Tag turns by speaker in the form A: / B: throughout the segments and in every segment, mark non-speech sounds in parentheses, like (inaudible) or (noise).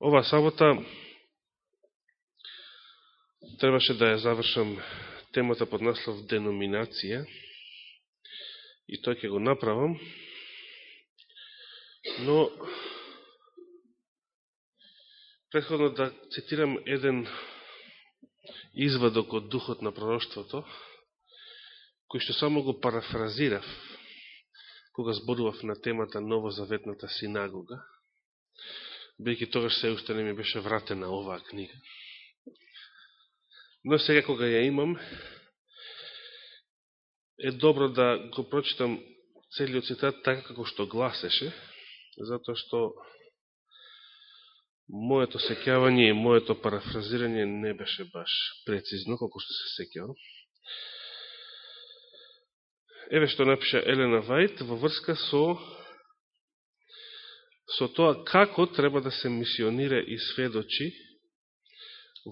A: Ова сабота требаше да ја завршам темата под наслов деноминација и тој ќе го направам, но предходно да цитирам еден извадок од духот на пророштвото, кој што само го парафразирав кога зборував на темата Новозаветната синагога, бејќи тогаш се уште не ми беше вратена оваа книга. Но сега кога ја имам, е добро да го прочитам целиот цитат така како што гласеше, затоа што моето секјавање и моето парафразирање не беше баш прецизно, колко што се секјавам. Еве што напиша Елена Вајт во врска со со тоа како треба да се мисионира и сведочи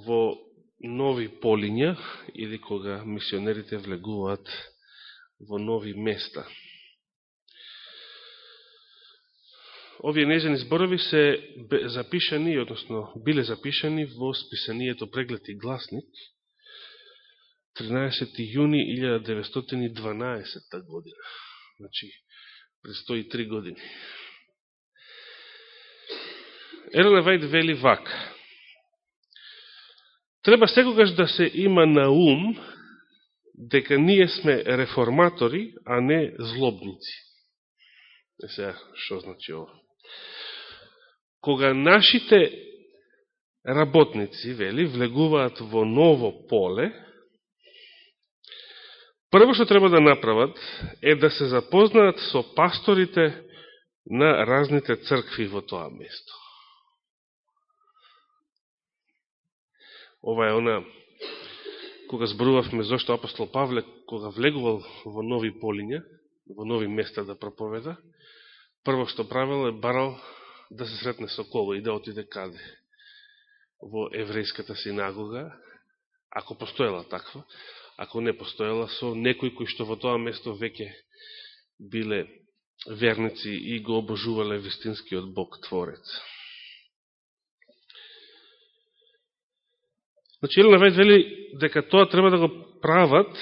A: во нови полиња или кога мисионерите влегуваат во нови места. Овие нежени зборови се запишани, односно биле запишани во списанието Преглед и гласник 13. јуни 1912 година. Значи, предстои три години. Елена Вајд вели вак. Треба секогаш да се има на ум дека ние сме реформатори, а не злобници. Е сега, што значи ова? Кога нашите работници, вели, влегуваат во ново поле, прво што треба да направат е да се запознаат со пасторите на разните цркви во тоа место. Ова е она, кога зборувавме зашто апостол Павле, кога влегувал во нови полиња, во нови места да проповеда, прво што правил е барал да се сретне со коло и да отиде каде? Во еврејската синагога, ако постоела таква, ако не постоела со некои кои што во тоа место веќе биле верници и го обожувале вистинскиот Бог Творец. Значи, Елена Вајд вели дека тоа треба да го прават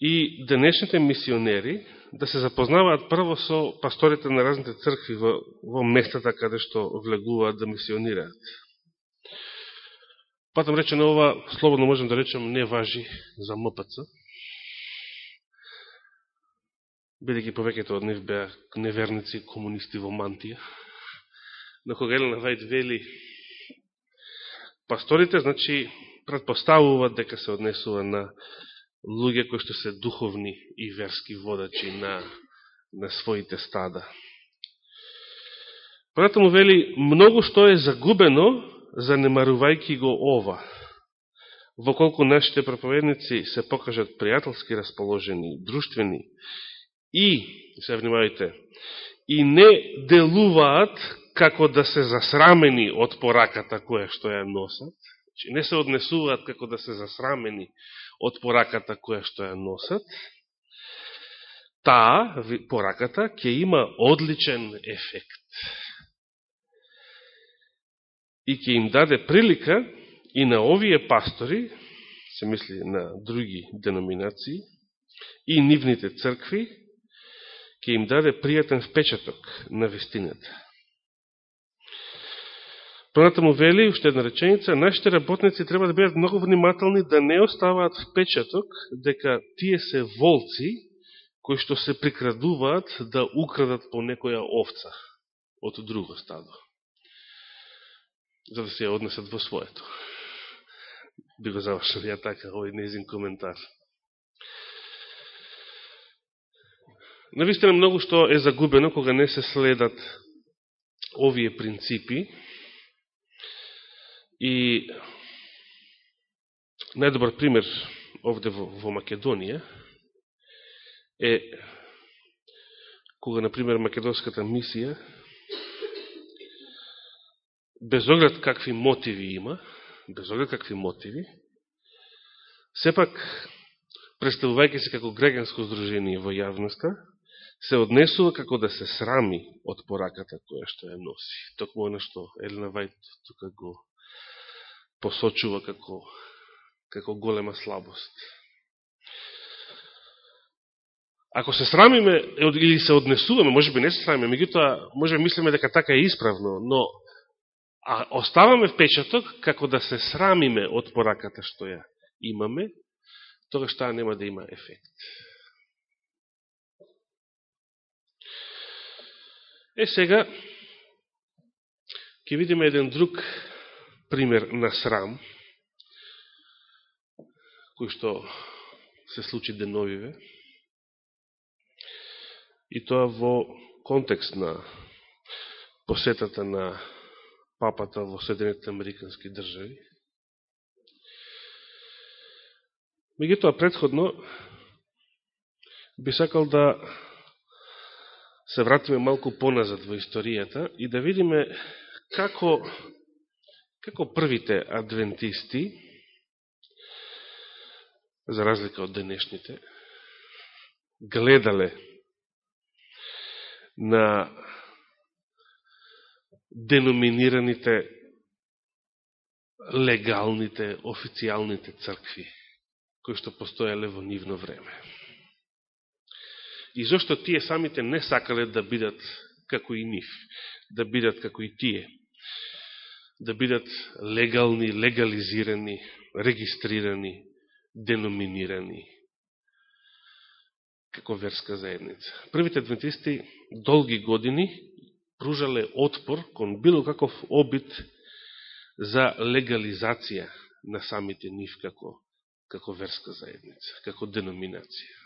A: и денешните мисионери да се запознаваат прво со пасторите на разните цркви во, во местата каде што влегуваат да мисионираат. Патам речено ова, слободно можем да речем, не важи за МПЦ, бидеќи повеќето од нив беа неверници комунисти во мантија. Но кога Елена Вајд вели пасторите, значи, предпоставуваат дека се однесува на луѓе кои што се духовни и верски водачи на, на своите стада. Понатаму вели, многу што е загубено, занемарувајки го ова. Воколку нашите проповедници се покажат пријателски расположени, друштвени и, се внимавајте, и не делуваат како да се засрамени од пораката која што ја носат, че значи, не се однесуваат како да се засрамени од пораката која што ја носат, таа пораката ќе има одличен ефект. И ќе им даде прилика и на овие пастори, се мисли на други деноминации, и нивните цркви, ќе им даде пријатен впечаток на вестината. Понатаму вели, уште една реченица, нашите работници треба да бидат многу внимателни да не оставаат впечаток дека тие се волци кои што се прикрадуваат да украдат по некоја овца од друго стадо. За да се ја однесат во своето. Би го завршил ја така, овој незин коментар. Навистина многу што е загубено кога не се следат овие принципи, И најдобар пример овде во, во Македонија е кога, например, македонската мисија без оглед какви мотиви има, без оглед какви мотиви, сепак, представувајќи се како грегенско здружение во јавноста, се однесува како да се срами од пораката која што ја носи. Токму оно што Елена Вајт тука го посочува како, како голема слабост. Ако се срамиме или се однесуваме, може би не се срамиме, меѓутоа може би мислиме дека така е исправно, но а оставаме впечаток како да се срамиме од пораката што ја имаме, тогаш таа нема да има ефект. Е сега, ќе видиме еден друг пример на срам, кој што се случи деновиве, и тоа во контекст на посетата на папата во Соединените Американски држави. Меѓутоа, предходно, би сакал да се вратиме малку поназад во историјата и да видиме како, како првите адвентисти, за разлика од денешните, гледале на деноминираните легалните, официјалните цркви, кои што постоеле во нивно време. И зашто тие самите не сакале да бидат како и нив, да бидат како и тие, да бидат легални, легализирани, регистрирани, деноминирани како верска заедница. Првите адвентисти долги години пружале отпор кон било каков обид за легализација на самите нив како, како верска заедница, како деноминација.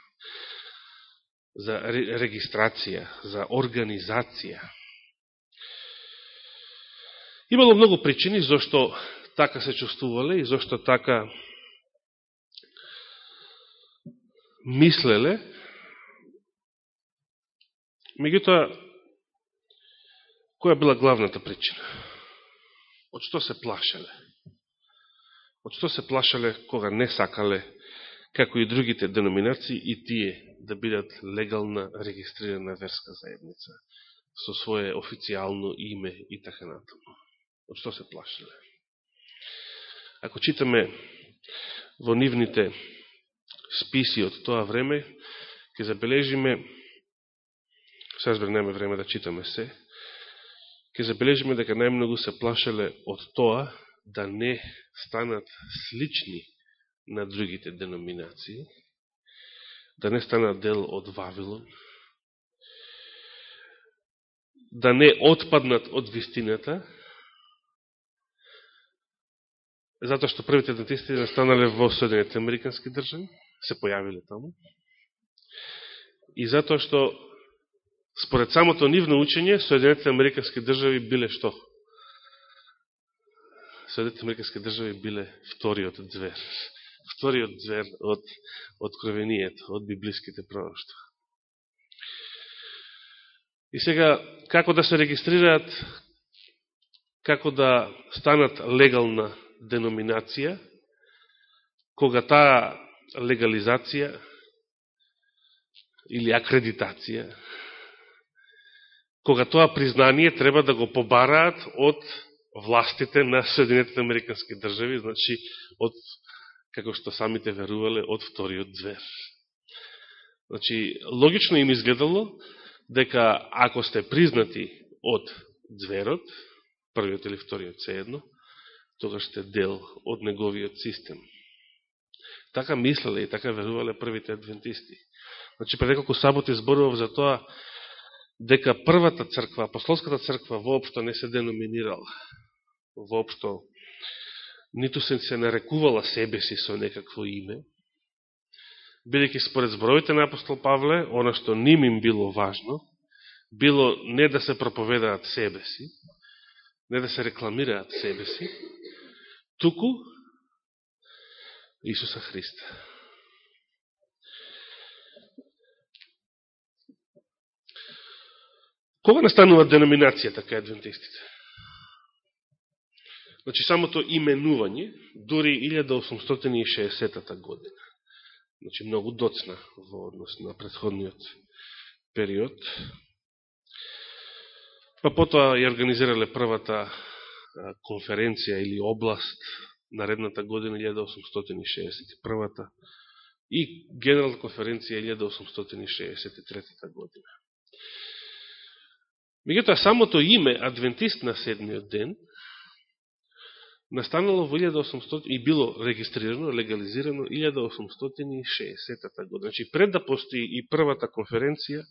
A: За регистрација, за организација. Имало многу причини зашто така се чувствувале и зашто така мислеле, Меѓутоа, која била главната причина? Од што се плашале? Од што се плашале кога не сакале, како и другите деноминации, и тие да бидат легална регистрирана верска заедница, со своје официјално име и така натаму. Од што се плашиле? Ако читаме во нивните списи од тоа време, ќе забележиме се разбира време да читаме се, ќе забележиме дека најмногу се плашеле од тоа да не станат слични на другите деноминации, да не станат дел од Вавилон, да не отпаднат од вистината, затоа што првите дантисти настанале во Соединените Американски држави, се појавиле таму, и затоа што Според самото нивно учење, Соединетите Американски држави биле што? Соединетите Американски држави биле вториот звер. (laughs) Вториот звер од откровението, од библиските пророќства. И сега, како да се регистрираат, како да станат легална деноминација, кога таа легализација или акредитација кога тоа признание треба да го побараат од властите на Соединетите Американски држави, значи од, како што самите верувале, од вториот звер. Значи, логично им изгледало дека ако сте признати од зверот, првиот или вториот се едно, тогаш сте дел од неговиот систем. Така мислеле и така верувале првите адвентисти. Значи, пред неколку саботи зборував за тоа дека првата црква, апостолската црква, воопшто не се деноминирала. Воопшто ниту се се нарекувала себе си со некакво име, бидеќи според зборовите на апостол Павле, она што ним им било важно, било не да се проповедаат себе си, не да се рекламираат себе си, туку Исуса Христа. Кога настанува деноминацијата кај адвентистите? Значи, самото именување, дури 1860 година. Значи, многу доцна во однос на предходниот период. Па потоа ја организирале првата конференција или област наредната година 1861 и Генерална конференција 1863 година. Меѓутоа, самото име Адвентист на седмиот ден настанало во 1800 и било регистрирано, легализирано 1860 година. Значи, пред да постои и првата конференција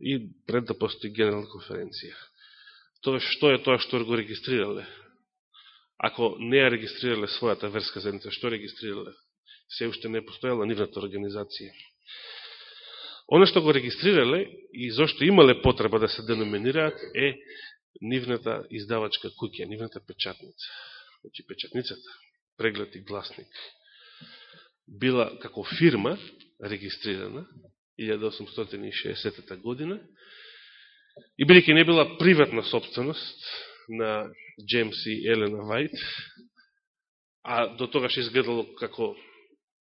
A: и пред да постои Генерална конференција. Тоа што е тоа што го регистрирале? Ако не ја регистрирале својата верска заедница, што регистрирале? Се уште не постојала нивната организација. Оно што го регистрирале и зашто имале потреба да се деноминираат е нивната издавачка куќа, нивната печатница. Значи печатницата, преглед и гласник, била како фирма регистрирана 1860 година и бидеќи не била приватна собственост на Джемс и Елена Вајт, а до тогаш изгледало како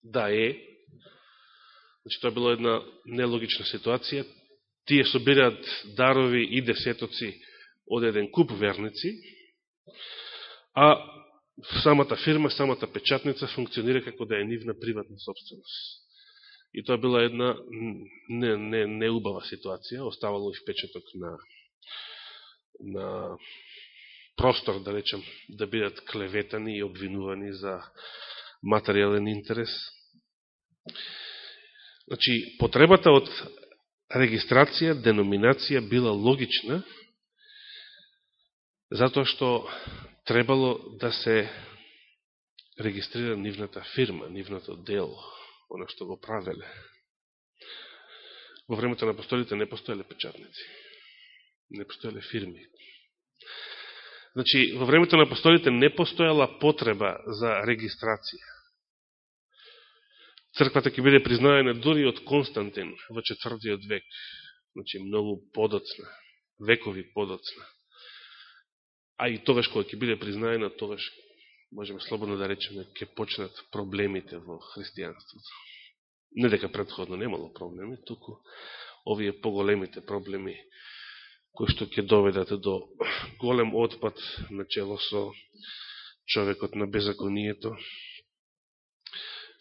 A: да е, значи тоа било една нелогична ситуација, тие собираат дарови и десетоци од еден куп верници, а самата фирма, самата печатница функционира како да е нивна приватна собственост. И тоа била една не, не, неубава ситуација, оставало и впечаток на, на простор, да речем, да бидат клеветани и обвинувани за материален интерес. Значи, потребата од регистрација, деноминација била логична, затоа што требало да се регистрира нивната фирма, нивното дело, оно што го правеле. Во времето на апостолите не постоеле печатници, не постоеле фирми. Значи, во времето на апостолите не постоела потреба за регистрација. Црквата ќе биде признаена дури од Константин во четвртиот век. Значи, многу подоцна, векови подоцна. А и тогаш кога ќе биде признаена, тогаш можеме слободно да речеме ќе почнат проблемите во христијанството. Не дека предходно немало проблеми, туку овие поголемите проблеми кои што ќе доведат до (clears throat) голем отпад на чело со човекот на беззаконието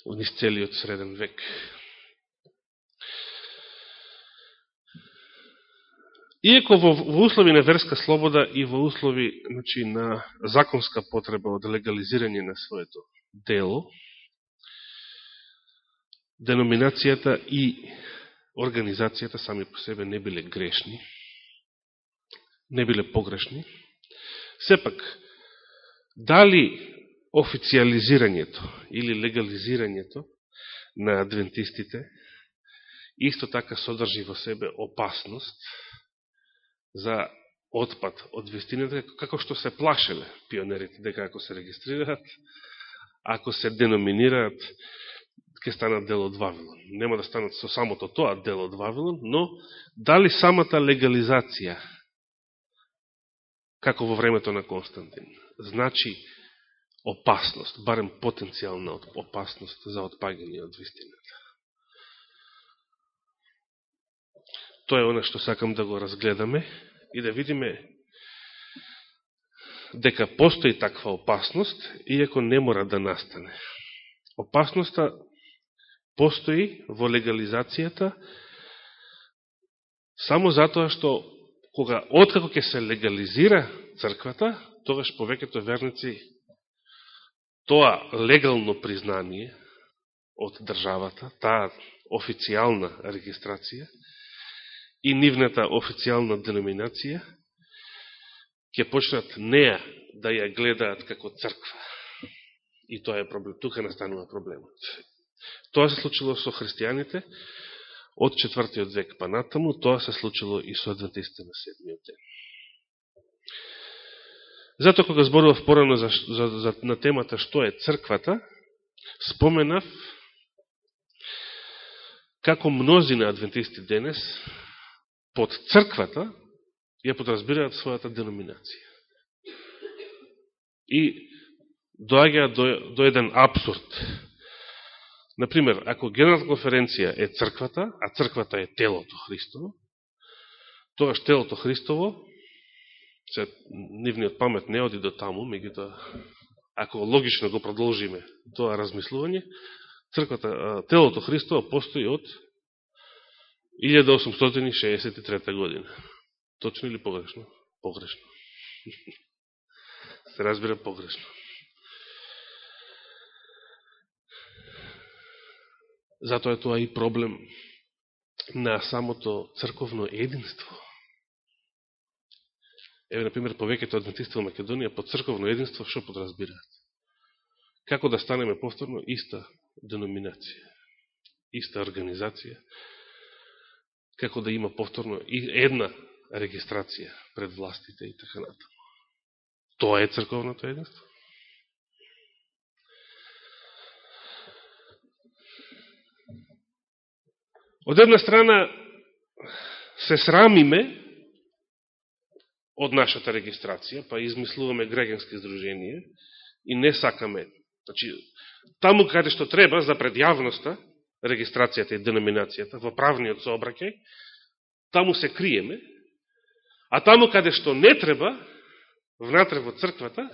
A: низ целиот среден век. Иеко во, во услови на верска слобода и во услови значи, на законска потреба од легализирање на своето дело, деноминацијата и организацијата сами по себе не биле грешни, не биле погрешни. Сепак, дали официализирањето или легализирањето на адвентистите исто така содржи во себе опасност за отпад од вистината, како што се плашеле пионерите, дека ако се регистрираат, ако се деноминираат, ќе станат дел од Вавилон. Нема да станат со самото тоа дел од Вавилон, но дали самата легализација, како во времето на Константин, значи опасност, барем потенцијална опасност за отпагање од вистината. Тоа е оно што сакам да го разгледаме и да видиме дека постои таква опасност, иако не мора да настане. Опасноста постои во легализацијата само затоа што кога откако ќе се легализира црквата, тогаш повеќето верници тоа легално признание од државата, таа официјална регистрација, и нивната официјална деноминација, ќе почнат неа да ја гледаат како црква. И тоа е проблем. Тука настанува проблемот. Тоа се случило со христијаните од четвртиот век па натаму, тоа се случило и со адвентистите на седмиот ден. Зато кога зборував порано за, за, за, на темата што е црквата, споменав како мнози на адвентисти денес под црквата ја подразбираат својата деноминација. И доаѓа до, до еден абсурд. Например, ако Генерална конференција е црквата, а црквата е телото Христово, тогаш телото Христово, се, нивниот памет не оди до таму, меѓутоа, ако логично го продолжиме тоа размислување, црквата, телото Христово постои од 1863 година. Точно или погрешно? Погрешно. (laughs) Се разбира погрешно. Затоа е тоа и проблем на самото црковно единство. Еве, например, повеќето адвентисти во Македонија под црковно единство што подразбираат? Како да станеме повторно иста деноминација, иста организација, како да има повторно и една регистрација пред властите и така натаму. Тоа е црковното единство. Од една страна се срамиме од нашата регистрација, па измислуваме грегенски издруженија и не сакаме. Значи, таму каде што треба за предјавноста, регистрацијата и деноминацијата, во правниот сообраќај, таму се криеме, а таму каде што не треба, внатре во црквата,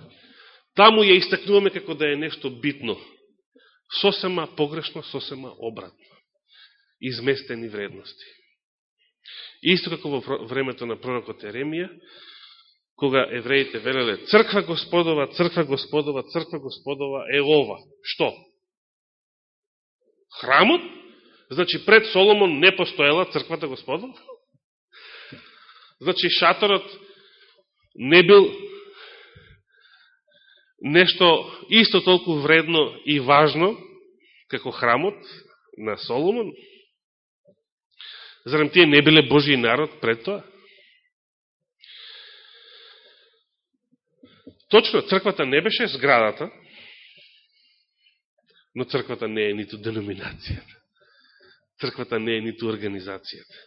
A: таму ја истакнуваме како да е нешто битно. Сосема погрешно, сосема обратно изместени вредности. Исто како во времето на пророкот Еремија, кога евреите велеле црква Господова, црква Господова, црква Господова е ова. Што? Храмот? Значи пред Соломон не постоела црквата Господова? Значи шаторот не бил нешто исто толку вредно и важно како храмот на Соломон? Зарем тие не биле Божи народ пред тоа? Точно, црквата не беше зградата, но црквата не е ниту деноминацијата. Црквата не е ниту организацијата.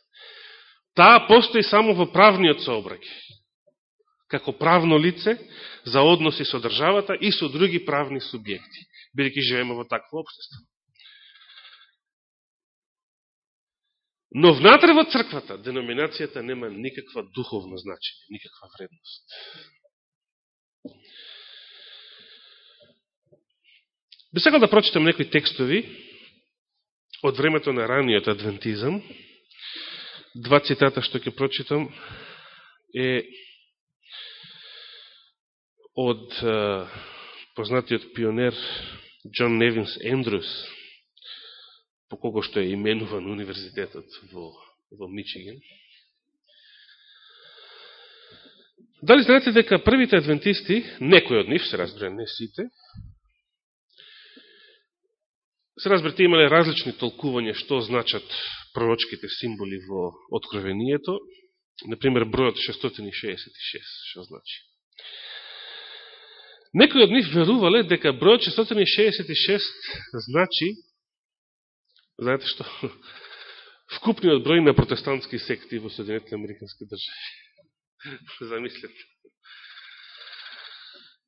A: Таа постои само во правниот сообраќај, како правно лице за односи со државата и со други правни субјекти, бидеќи живееме во такво обштество. Но внатре во црквата, деноминацијата нема никаква духовно значење, никаква вредност. Би сакал да прочитам некои текстови од времето на раниот адвентизам. Два цитата што ќе прочитам е од познатиот пионер Джон Невинс Ендрус, по кого што е именуван универзитетот во, во Мичиген. Дали знаете дека првите адвентисти, некои од нив, се разбира не сите, се разберете, имале различни толкувања што значат пророчките символи во Откровението, например, бројот 666, што значи. Некои од нив верувале дека бројот 666 значи Знаете што? (laughs) Вкупниот број на протестантски секти во Соединетите Американски држави. (laughs) Замислете.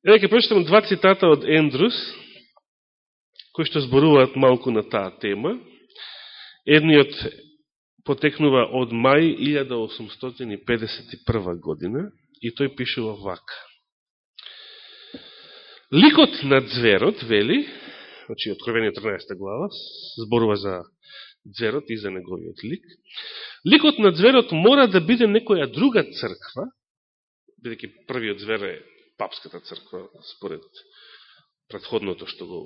A: Еве ќе прочитам два цитата од Ендрус, кои што зборуваат малку на таа тема. Едниот потекнува од мај 1851 година и тој пишува вака. Ликот на зверот, вели, значи Откровение 13 глава, зборува за зверот и за неговиот лик. Ликот на зверот мора да биде некоја друга црква, бидеќи првиот звер е папската црква, според предходното што го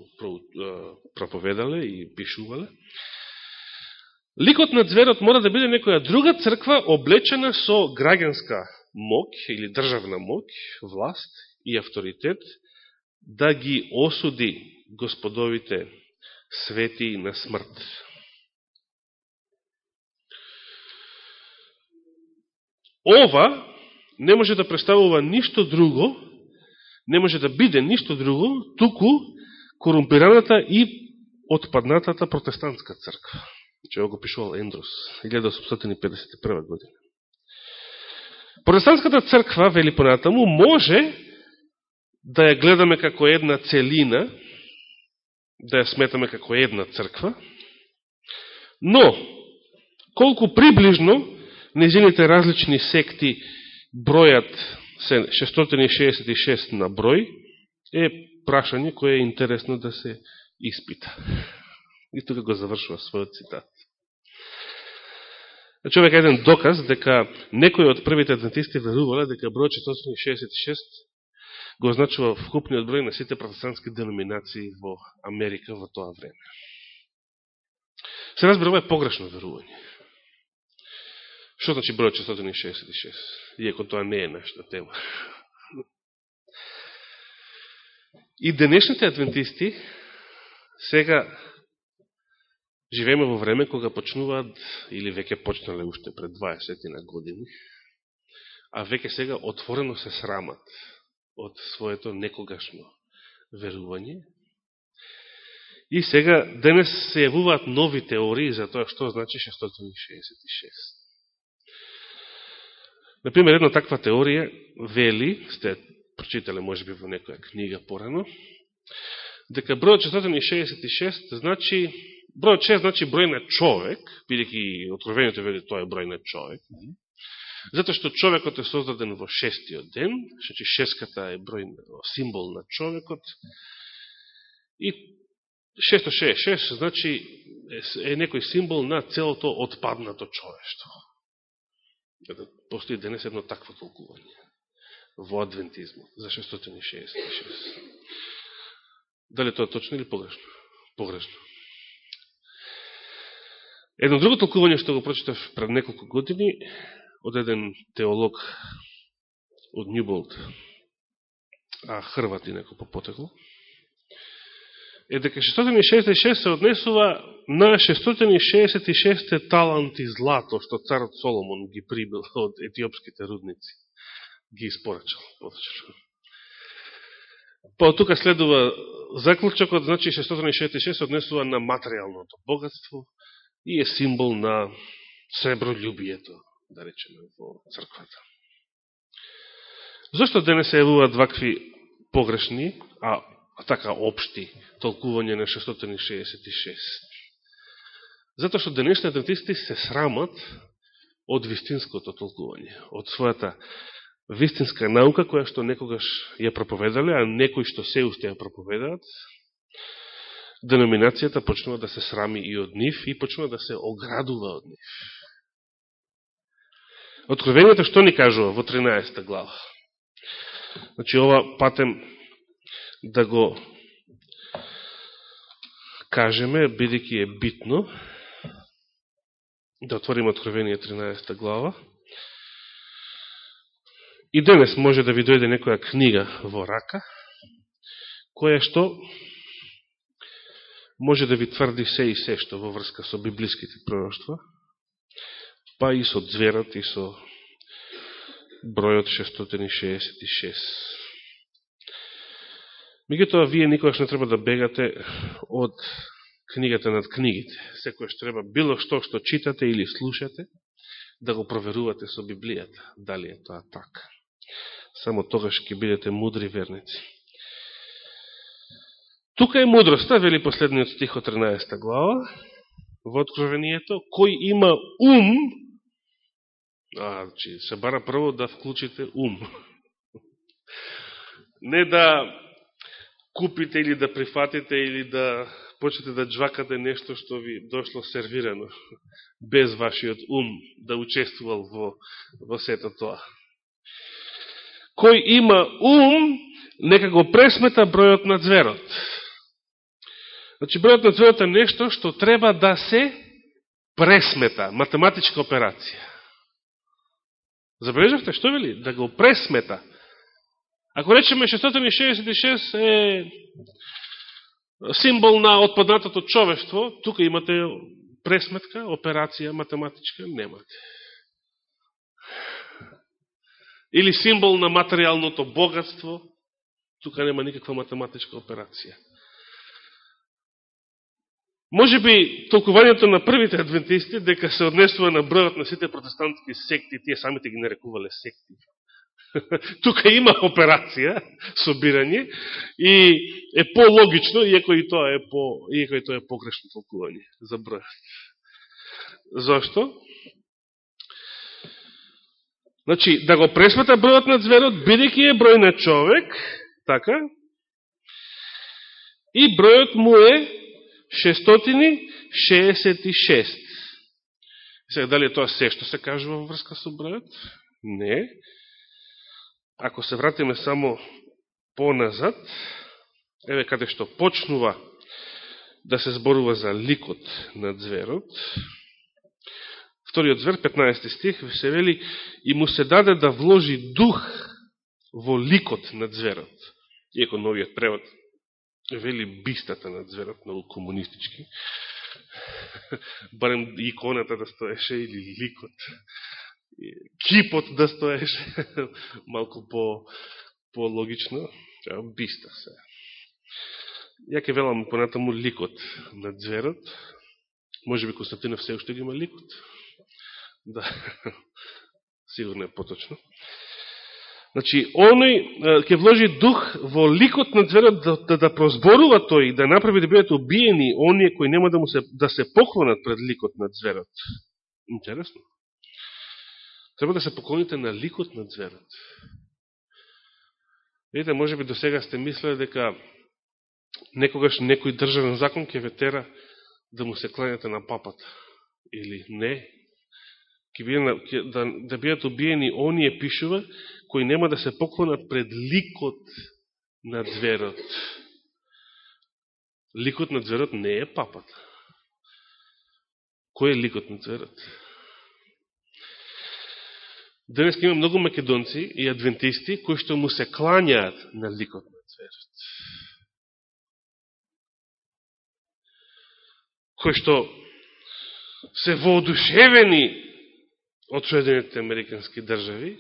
A: проповедале и пишувале. Ликот на зверот мора да биде некоја друга црква облечена со граѓанска мок или државна мок, власт и авторитет, да ги осуди господовите свети на смрт. Ова не може да представува ништо друго, не може да биде ништо друго, туку корумпираната и отпаднатата протестантска црква. Значи, Че го пишувал Ендрус, 1851 година. Протестантската црква, вели понатаму, може да ја гледаме како една целина, да ја сметаме како една црква, но, колку приближно незините различни секти бројат 666 на број, е прашање кое е интересно да се испита. И тука го завршува својот цитат. Човек е еден доказ дека некои од првите адвентисти верувале дека број 466 го означува вкупниот број на сите протестантски деноминации во Америка во тоа време. Се разбира, ова е погрешно верување. Што значи број 466? Иако тоа не е нашата тема. И денешните адвентисти сега живееме во време кога почнуваат, или веќе почнале уште пред 20 на години, а веќе сега отворено се срамат од своето некогашно верување. И сега, денес се јавуваат нови теории за тоа што значи 666. Например, една таква теорија вели, сте прочитале може би во некоја книга порано, дека бројот 466 значи Бројот 6 значи број на човек, бидеќи откровението вели тоа е број на човек. Затоа што човекот е создаден во шестиот ден, значи шеската е број символ на човекот. И 666 значи е некој символ на целото отпаднато човештво. Да постои денес едно такво толкување во адвентизмот за 666. Дали тоа точно или погрешно? Погрешно. Едно друго толкување што го прочитав пред неколку години од еден теолог од Ньюболт, а Хрват и неко по потекло, е дека 666 се однесува на 666 таланти злато што царот Соломон ги прибил (laughs) од етиопските рудници. Ги испорачал, поточно. Па тука следува заклучокот, значи 666 однесува на материјалното богатство, и е символ на сребролюбието, да речеме, во црквата. Зошто денес се јавуваат вакви погрешни, а така општи толкување на 666? Затоа што денешни адвентисти се срамат од вистинското толкување, од својата вистинска наука, која што некогаш ја проповедале, а некои што се уште ја проповедаат, деноминацијата почнува да се срами и од нив и почнува да се оградува од нив. Откровението што ни кажува во 13 глава? Значи, ова патем да го кажеме, бидеќи е битно, да отвориме Откровение 13 глава. И денес може да ви дојде некоја книга во рака, која што може да ви тврди се и се што во врска со библиските пророќства, па и со дзверот и со бројот 666. Меѓутоа, вие никогаш не треба да бегате од книгата над книгите. Секојаш треба било што што читате или слушате, да го проверувате со Библијата, дали е тоа така. Само тогаш ќе бидете мудри верници. Тука е мудроста, вели последниот стих од 13 глава, во откровението, кој има ум, а, че се бара прво да вклучите ум. (laughs) Не да купите или да прифатите или да почнете да джвакате нешто што ви дошло сервирано, (laughs) без вашиот ум да учествувал во, во сето тоа. Кој има ум, нека го пресмета бројот на зверот Значи, бројот на зверот е нешто што треба да се пресмета, математичка операција. Забележавте, што вели? Да го пресмета. Ако речеме 666 е символ на отпаднатото човештво, тука имате пресметка, операција математичка, немате. Или символ на материјалното богатство, тука нема никаква математичка операција. Може би толкувањето на првите адвентисти дека се однесува на бројот на сите протестантски секти, тие самите ги нарекувале секти. (laughs) Тука има операција, собирање, и е по-логично, иако и тоа е, по, иако и тоа е погрешно толкување за бројот. Зошто? Значи, да го пресмета бројот на зверот, бидеќи е број на човек, така, и бројот му е 666. Сега, дали е тоа се што се кажува во врска со бројот? Не. Ако се вратиме само поназад, еве каде што почнува да се зборува за ликот на зверот, вториот звер, 15 стих, се вели, и му се даде да вложи дух во ликот на зверот. Иеко новиот превод вели бистата на зверот, многу комунистички. (laughs) Барем иконата да стоеше или ликот. Кипот да стоеше. (laughs) Малку по, по-логично. Биста се. Ја ке велам понатаму ликот на зверот. Може би Константинов се уште ги има ликот. (laughs) Да, сигурно е поточно. Значи, оној ќе вложи дух во ликот на зверот да, да, да прозборува тој да направи да бидат убиени оние кои нема да му се да се поклонат пред ликот на зверот. Интересно. Треба да се поклоните на ликот на зверот. Видите, може би до сега сте мислели дека некогаш некој државен закон ќе ветера да му се кланjate на папата. Или не, ќе биде, да, да бидат убиени оние пишува, кои нема да се поклонат пред ликот на зверот. Ликот на зверот не е папата. Кој е ликот на зверот? Денес има многу македонци и адвентисти кои што му се кланjaат на ликот на зверот. Кои што се воодушевени од Соединените Американски држави,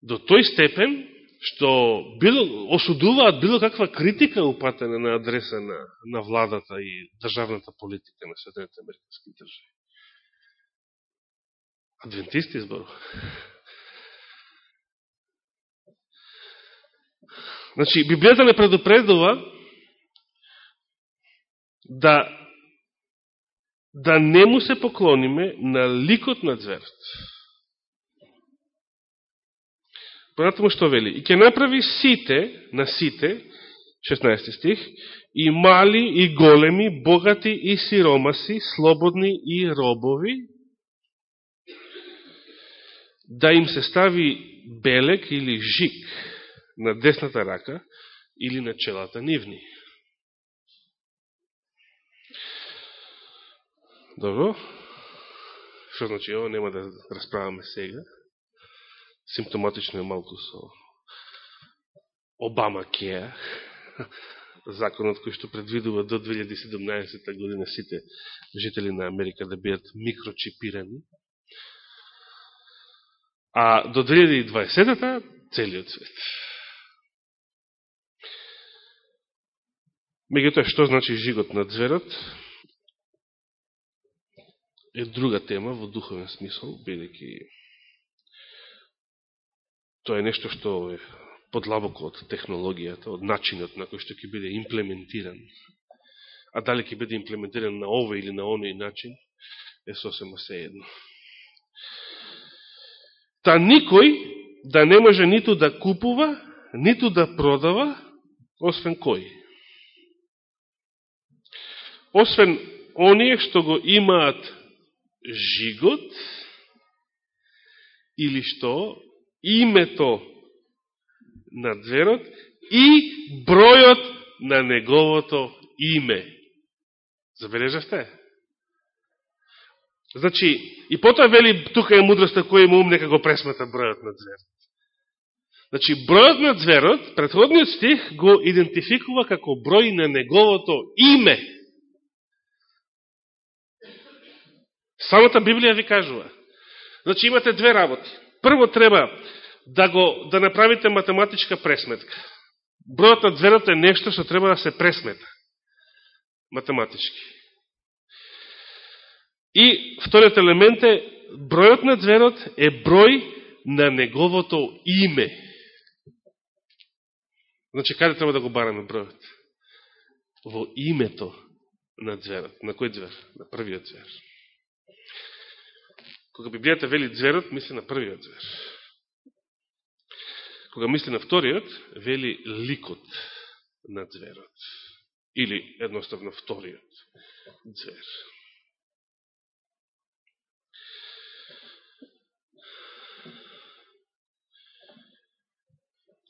A: до тој степен, што било, осудуваат било каква критика упатена на адреса на, на владата и државната политика на Соединените Американски држави. Адвентисти зборува. Значи, Библијата не предупредува да да не му се поклониме на ликот на зверот. Понатаму што вели? И ќе направи сите, на сите, 16 стих, и мали, и големи, богати, и сиромаси, слободни и робови, да им се стави белек или жик на десната рака или на челата нивни. Добро. Што значи ово нема да расправаме сега. Симптоматично е малку со Обама Кеа, законот кој што предвидува до 2017 година сите жители на Америка да бидат микрочипирани, а до 2020 целиот свет. Меѓутоа, што значи жигот на зверот? е друга тема во духовен смисол, бидеќи тоа е нешто што е подлабоко од технологијата, од начинот на кој што ќе биде имплементиран. А дали ќе биде имплементиран на овој или на оној начин, е сосема едно. Та никој да не може ниту да купува, ниту да продава, освен кој? Освен оние што го имаат жигот или што името на дверот и бројот на неговото име. Забележавте? Значи, и потоа вели, тука е мудроста кој има ум, нека го пресмета бројот на зверот. Значи, бројот на зверот, предходниот стих го идентификува како број на неговото име. Самата Библија ви кажува. Значи имате две работи. Прво треба да го да направите математичка пресметка. Бројот на зверот е нешто што треба да се пресмета. Математички. И вториот елемент е бројот на зверот е број на неговото име. Значи, каде треба да го бараме бројот? Во името на дверот? На кој дзвер? На првиот дзвер. Кога Библијата вели дверот, мисли на првиот дзвер. Кога мисли на вториот, вели ликот на дверот, Или едноставно вториот дзвер.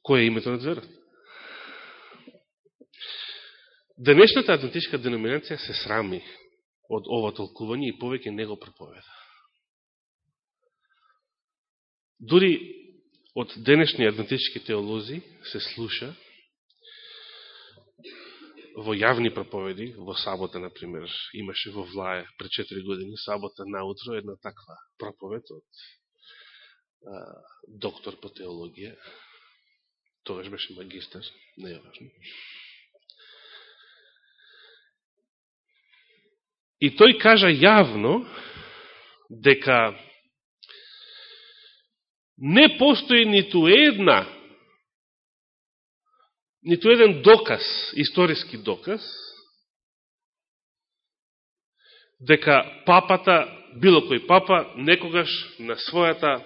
A: Кој е името на зверот? Денешната адвентичка деноминација се срами од ова толкување и повеќе не го проповеда. Дури од денешни адвентички теолози се слуша во јавни проповеди, во сабота, например, имаше во Влаја пред 4 години, сабота наутро, една таква проповед од а, доктор по теологија, тогаш беше магистер, не е важно. И тој кажа јавно дека не постои ниту една ниту еден доказ, историски доказ, дека папата, било кој папа, некогаш на својата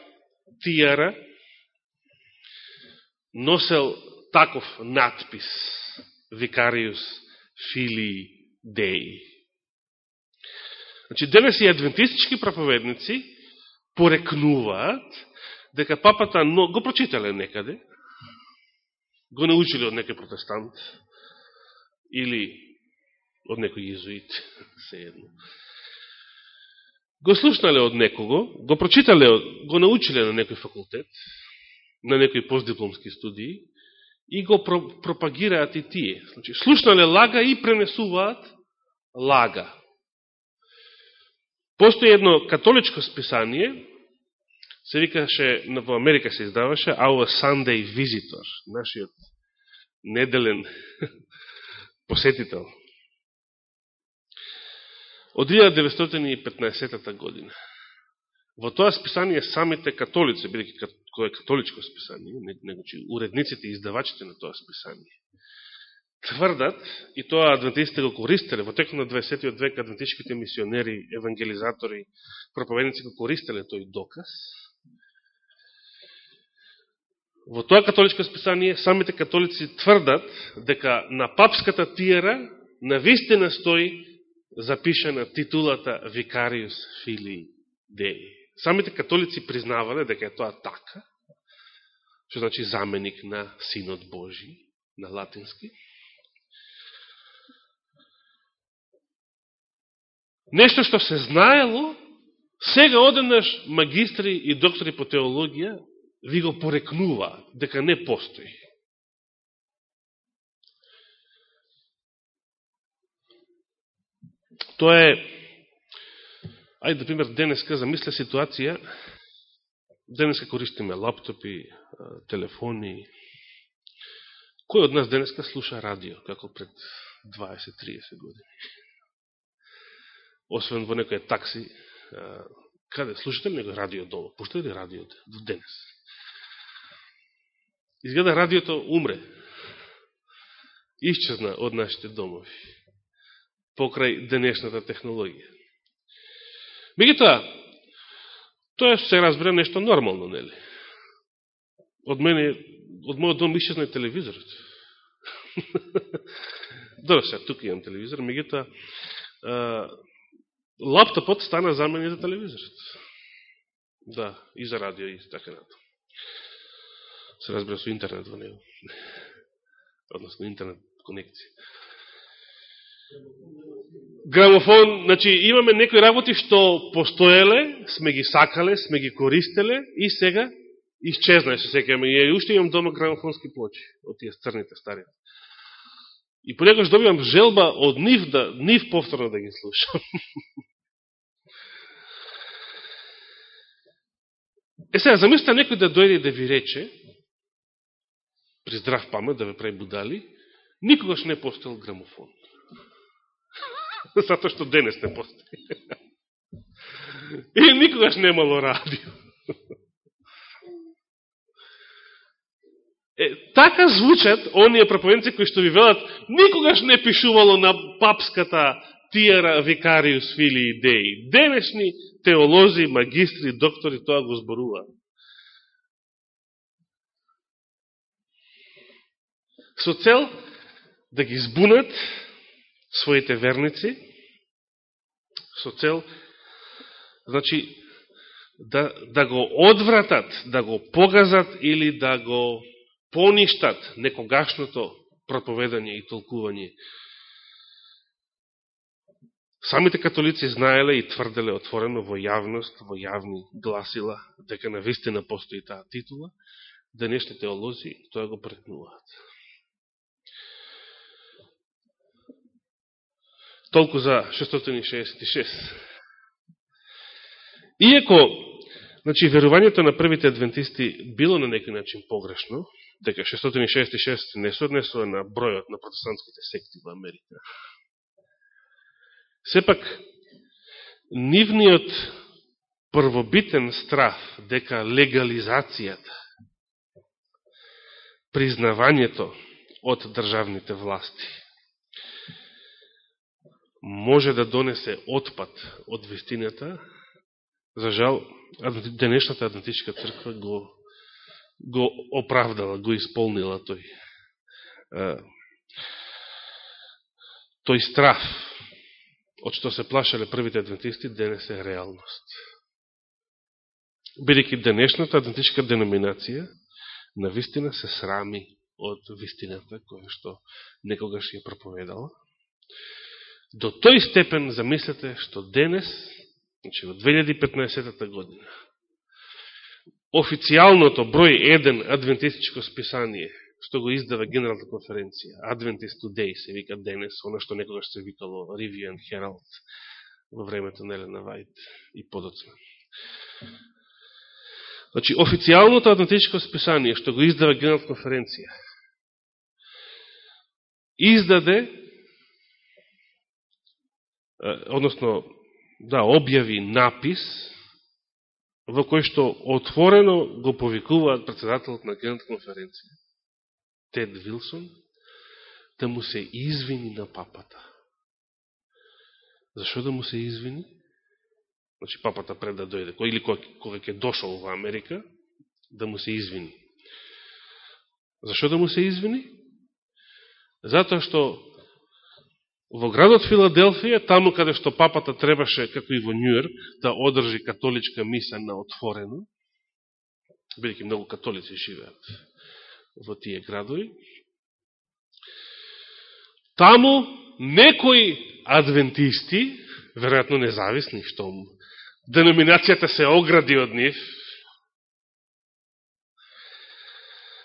A: тијара носел таков надпис Викариус Филии Деи. Значи, денес и адвентистички проповедници порекнуваат дека папата но, го прочитале некаде, го научили од некој протестант или од некој језуит, (laughs) се едно. Го слушнале од некого, го прочитале, го научиле на некој факултет, на некои постдипломски студии, и го пропагираат и тие. Значи, слушнале лага и пренесуваат лага. Постои едно католичко списание, се викаше, во Америка се издаваше, Our Sunday Visitor, нашиот неделен (laughs) посетител. Од 1915 година. Во тоа списание самите католици, бидеќи кој е католичко списание, него че значи, уредниците и издавачите на тоа списание, тврдат, и тоа адвентистите го користеле, во текот на 20. век адвентистичките мисионери, евангелизатори, проповедници го користеле тој доказ, во тоа католичко списание самите католици тврдат дека на папската тиера на вистина стои запишана титулата Викариус Филии Деи. Самите католици признавале дека е тоа така, што значи заменик на Синот Божи на латински. Нешто што се знаело, сега одеднаш магистри и доктори по теологија ви го порекнува дека не постои. Тоа е, ајде, пример, денеска, замисля ситуација, денеска користиме лаптопи, телефони. Кој од нас денеска слуша радио, како пред 20-30 години? Освен во некој такси, каде, слушате ли радио дома? Пушта ли радиото до денес? Изгледа радиото умре. Исчезна од нашите домови. Покрај денешната технологија. Мегутоа, тоа се разбира нешто нормално, нели? Од мене, од мојот дом исчезна и телевизорот. (laughs) Добро, сега, тука имам телевизор, мегутоа, лаптопот стана замени за телевизорот. Да, и за радио, и така натаму се разбира со интернет во него. (laughs) Односно интернет конекција. Грамофон, значи имаме некои работи што постоеле, сме ги сакале, сме ги користеле и сега исчезнае се секаме. И уште имам дома грамофонски плочи од тие црните стари. И понекојаш добивам желба од нив да нив повторно да ги слушам. (laughs) е сега, замислите некој да дојде и да ви рече, при здрав памет да ве прави будали, никогаш не постоел грамофон. (laughs) затоа што денес не постои. (laughs) И никогаш немало радио. (laughs) Е, така звучат оние проповедници кои што ви велат никогаш не пишувало на папската тиера викариус фили идеи. Денешни теолози, магистри, доктори тоа го зборува. Со цел да ги збунат своите верници, со цел значи, да, да го одвратат, да го погазат или да го поништат некогашното проповедање и толкување. Самите католици знаеле и тврделе отворено во јавност, во јавни гласила, дека на вистина постои таа титула, денешните теолози тоа го претнуваат. Толку за 666. Иеко, значи, верувањето на првите адвентисти било на некој начин погрешно, дека 666 не се однесува на бројот на протестантските секти во Америка. Сепак, нивниот првобитен страф дека легализацијата, признавањето од државните власти може да донесе отпад од вистината, за жал, денешната Адвентичка црква го го оправдала, го исполнила тој тој страф од што се плашале првите адвентисти, денес е реалност. Бидеќи денешната адвентичка деноминација на вистина се срами од вистината која што некогаш ја проповедала. До тој степен замислете што денес, значи во 2015 година, официјалното број 1 адвентистичко списание, што го издава Генерална конференција, Adventist Today се вика денес, оно што некогаш се викало Review and Herald во времето на Елена Вајд и подоцна. Значи, официјалното адвентистичко списание, што го издава Генерална конференција, издаде, односно, да, објави напис, во кој што отворено го повикуваат председателот на Генералната конференција, Тед Вилсон, да му се извини на папата. Зашо да му се извини? Значи, папата пред да дојде, или кога ќе дошол во Америка, да му се извини. Зашо да му се извини? Затоа што Во градот Филаделфија, таму каде што папата требаше, како и во Нјујорк, да одржи католичка миса на отворено, бидеќи многу католици живеат во тие градови, таму некои адвентисти, веројатно независни, што деноминацијата се огради од нив,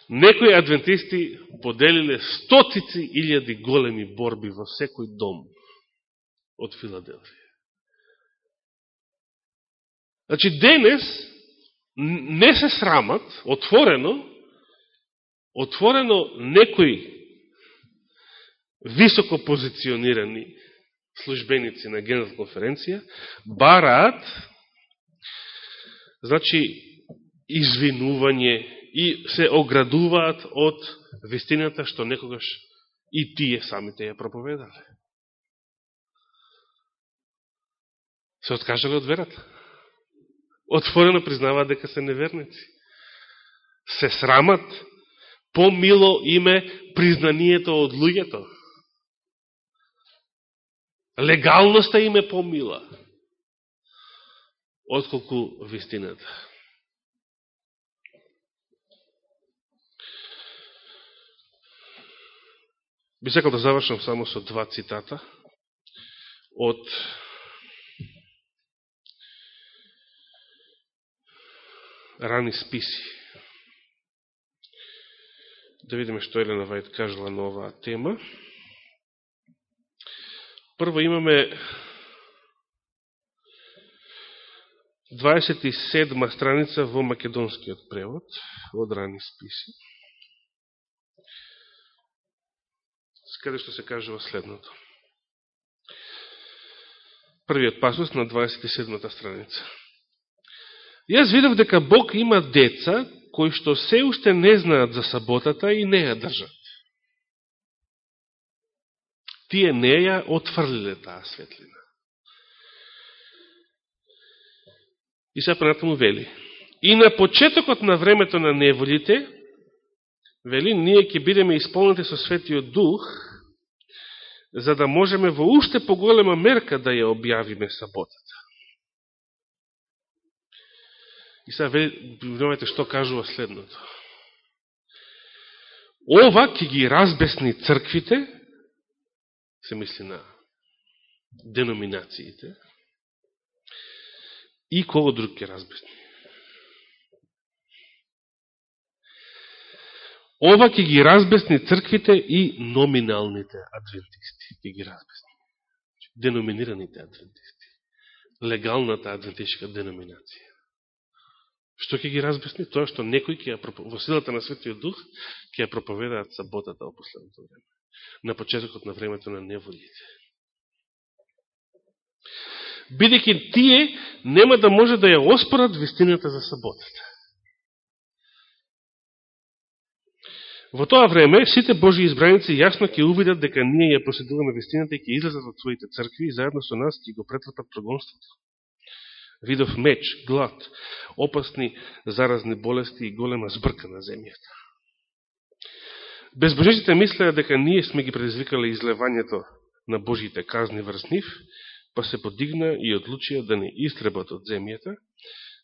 A: Некои адвентисти поделиле стотици илјади големи борби во секој дом од Филаделфија. Значи, денес не се срамат, отворено, отворено некои високо позиционирани службеници на Генерална конференција бараат значи извинување и се оградуваат од вистината што некогаш и тие самите ја проповедале. Се откажале од верата. Отворено признаваат дека се неверници. Се срамат, помило име признанието од луѓето. Легалноста име помила, отколку вистината. Би сакал да завршам само со два цитата од рани списи. Да видиме што Елена Вајд кажала на оваа тема. Прво имаме 27 страница во македонскиот превод од рани списи. Каде што се кажува следното. Првиот пасус на 27-та страница. Јас видов дека Бог има деца кои што се уште не знаат за саботата и не ја држат. Тие не ја отфрлиле таа светлина. И се понатаму вели. И на почетокот на времето на неволите, вели, ние ќе бидеме исполнети со Светиот Дух, за да можеме во уште поголема мерка да ја објавиме саботата. И сега внимавайте што кажува следното. Ова ќе ги разбесни црквите, се мисли на деноминациите, и кого друг ќе разбесни. Ова ќе ги разбесни црквите и номиналните адвентисти. Ќе ги разбесни. Значи, деноминираните адвентисти. Легалната адвентистичка деноминација. Што ќе ги разбесни? Тоа што некој ќе во силата на Светиот Дух ќе ја проповедаат саботата во последното време. На почетокот на времето на неволите. Бидеќи тие нема да може да ја оспорат вистината за саботата. Во тоа време, сите Божи избраници јасно ќе увидат дека ние ја проседуваме вестината и ќе излезат од своите цркви и заедно со нас ќе го претрпат прогонството. Видов меч, глад, опасни заразни болести и голема збрка на земјата. Безбожиците мислеа дека ние сме ги предизвикале излевањето на Божите казни врз нив, па се подигна и одлучија да не истребат од земјата,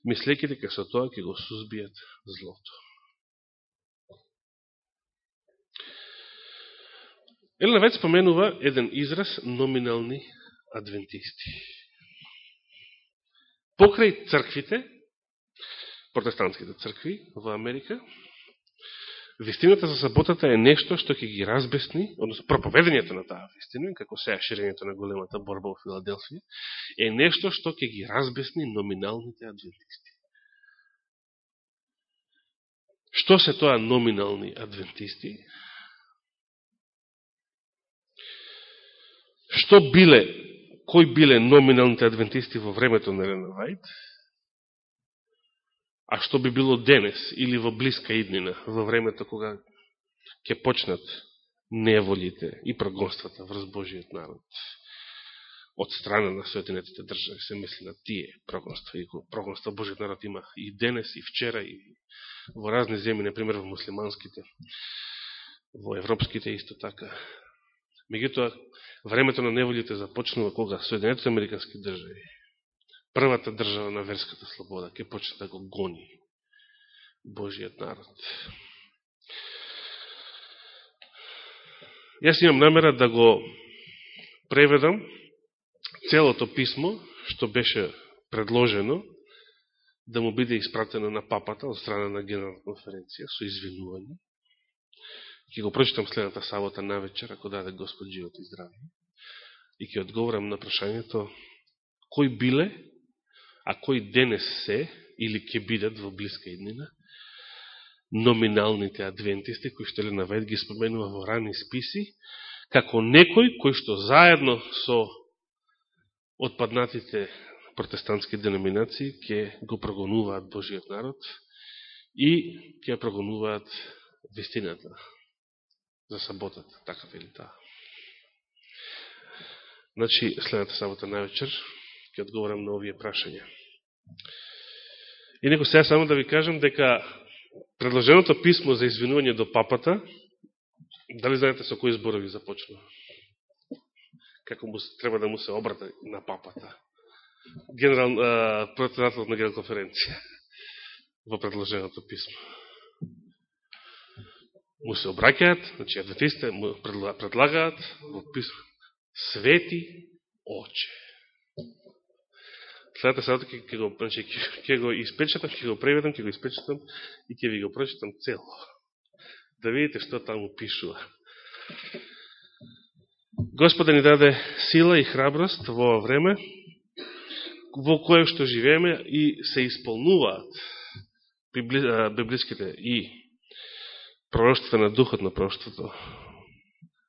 A: мислејќи дека со тоа ќе го сузбијат злото. Елена Вец споменува еден израз номинални адвентисти. Покрај црквите, протестантските цркви во Америка, вистината за саботата е нешто што ќе ги разбесни, односно проповедањето на таа вистина, како се ширењето на големата борба во Филаделфија, е нешто што ќе ги разбесни номиналните адвентисти. Што се тоа номинални адвентисти? Што биле, кои биле номиналните адвентисти во времето на Елена Вајд, а што би било денес или во близка иднина, во времето кога ќе почнат неволите и прогонствата врз Божиот народ од страна на Соединетите држави, се мисли на тие прогонства. И прогонства Божиот народ има и денес, и вчера, и во разни земји, например во муслиманските, во европските исто така. Меѓутоа, времето на неволите започнува кога Соединетите Американски држави, првата држава на верската слобода, ќе почне да го гони Божиот народ. Јас имам намера да го преведам целото писмо, што беше предложено, да му биде испратено на папата од страна на Генерална конференција со извинување Ќе го прочитам следната сабота на вечер, ако даде Господ живот и здравие. И ќе одговорам на прашањето кој биле, а кој денес се, или ќе бидат во близка иднина, номиналните адвентисти, кои што Елена Вајд ги споменува во рани списи, како некој кој што заедно со отпаднатите протестантски деноминации ќе го прогонуваат Божиот народ и ќе прогонуваат вистината за саботата, така вели таа. Значи, следната сабота на вечер, ќе одговорам на овие прашања. И неко сега само да ви кажам дека предложеното писмо за извинување до папата, дали знаете со кои зборови започна? Како му, треба да му се обрата на папата? Генерал, председател на генерал конференција (laughs) во предложеното писмо му се обраќаат, значи адвентистите му предлагаат во писмо свети оче. Следата сабота ќе, го, значи, ќе, го испечатам, ќе го преведам, ќе го испечатам и ќе ви го прочитам цело. Да видите што таму пишува. Господа ни даде сила и храброст во ова време во кое што живееме и се исполнуваат библиските и пророќството на духот на пророќството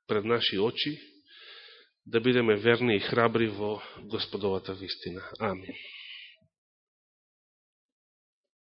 A: пред наши очи, да бидеме верни и храбри во Господовата вистина. Амин.